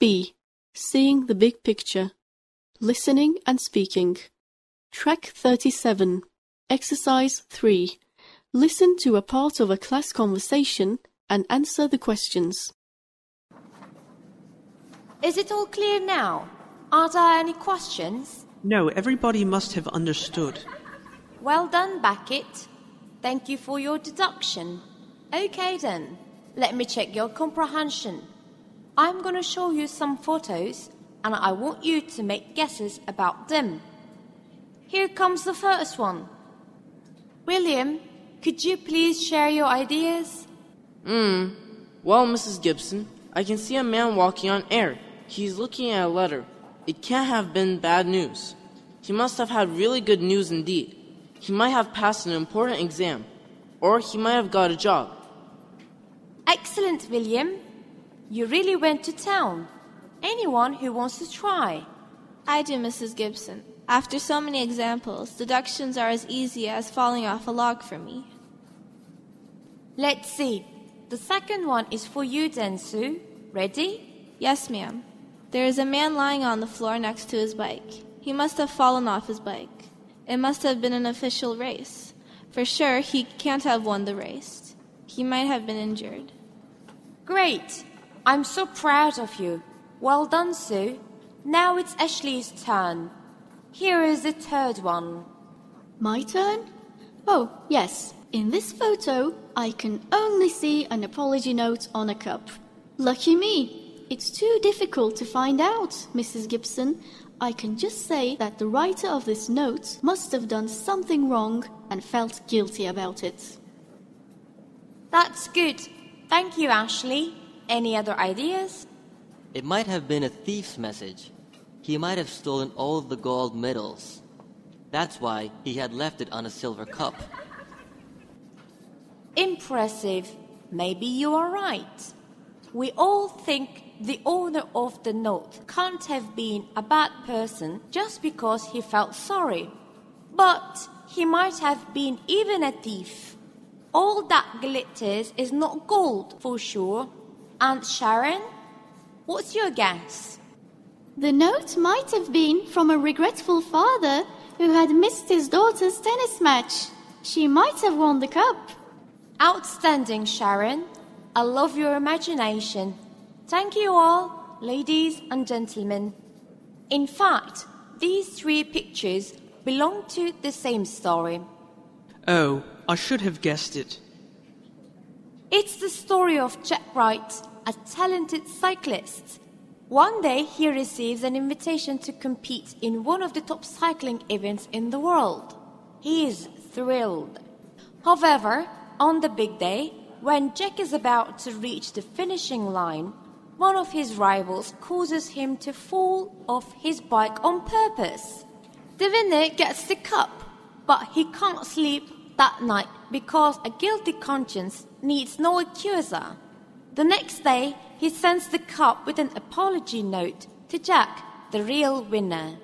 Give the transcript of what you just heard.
B. Seeing the big picture. Listening and speaking. Track 37. Exercise 3. Listen to a part of a class conversation and answer the questions. Is it all clear now? Are there any questions? No, everybody must have understood. Well done, Beckett. Thank you for your deduction. Okay then, let me check your comprehension. I'm going to show you some photos and I want you to make guesses about them. Here comes the first one. William, could you please share your ideas? Hmm. Well, Mrs. Gibson, I can see a man walking on air. He's looking at a letter. It can't have been bad news. He must have had really good news indeed. He might have passed an important exam, or he might have got a job. Excellent, William. You really went to town. Anyone who wants to try? I do, Mrs. Gibson. After so many examples, deductions are as easy as falling off a log for me. Let's see. The second one is for you, Densu. Ready? Yes, ma'am. There is a man lying on the floor next to his bike. He must have fallen off his bike. It must have been an official race. For sure, he can't have won the race. He might have been injured. Great! I'm so proud of you. Well done, Sue. Now it's Ashley's turn. Here is the third one. My turn? Oh, yes. In this photo, I can only see an apology note on a cup. Lucky me. It's too difficult to find out, Mrs. Gibson. I can just say that the writer of this note must have done something wrong and felt guilty about it. That's good. Thank you, Ashley. Any other ideas? It might have been a thief's message. He might have stolen all of the gold medals. That's why he had left it on a silver cup. Impressive. Maybe you are right. We all think the owner of the note can't have been a bad person just because he felt sorry. But he might have been even a thief. All that glitters is not gold for sure. And Sharon, what's your guess? The note might have been from a regretful father who had missed his daughter's tennis match. She might have won the cup. Outstanding, Sharon. I love your imagination. Thank you all, ladies and gentlemen. In fact, these three pictures belong to the same story. Oh, I should have guessed it. It's the story of Jack Wright, a talented cyclist. One day he receives an invitation to compete in one of the top cycling events in the world. He is thrilled. However, on the big day, when Jack is about to reach the finishing line, one of his rivals causes him to fall off his bike on purpose. The gets the cup, but he can't sleep that night because a guilty conscience needs no accuser. The next day, he sends the cup with an apology note to Jack, the real winner.